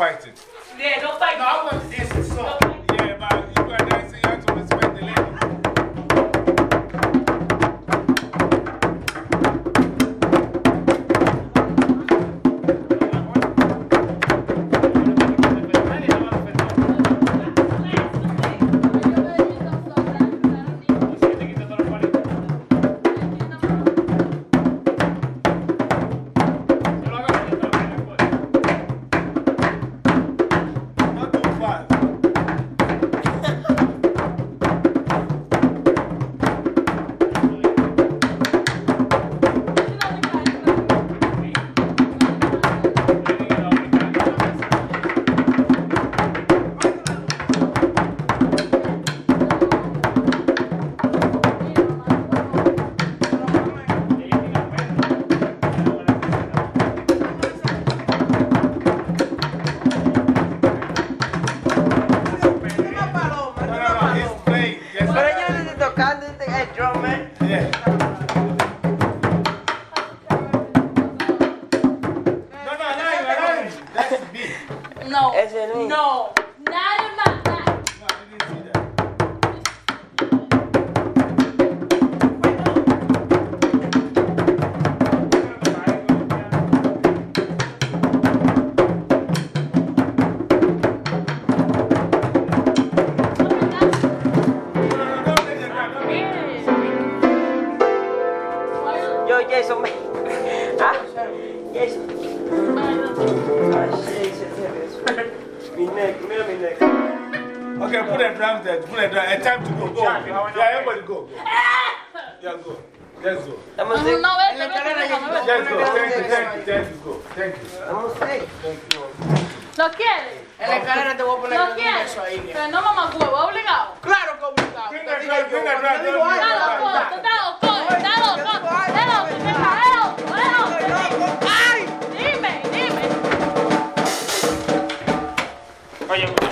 No, no, no, no fighting. Yeah, no fight. No, I want this and so. Yeah, but if you are dancing, your car, didn't they? Hey, drum, man. Yeah. No. No. Jason, Mi neck, mi neck. Okay, put the drums there. Put the drum. It's time to go. Go. Yeah, everybody go. Yeah, go. Let's go. Let's go. Thank you, thank you, thank you. Go. Thank you. Estamos sick. ¿Lo quieres? En la escalera te voy a poner ¿Lo un quieres? beso ahí. Pero no mamá huevo, obligado. Claro que obligado. Bring Te the Вітаю.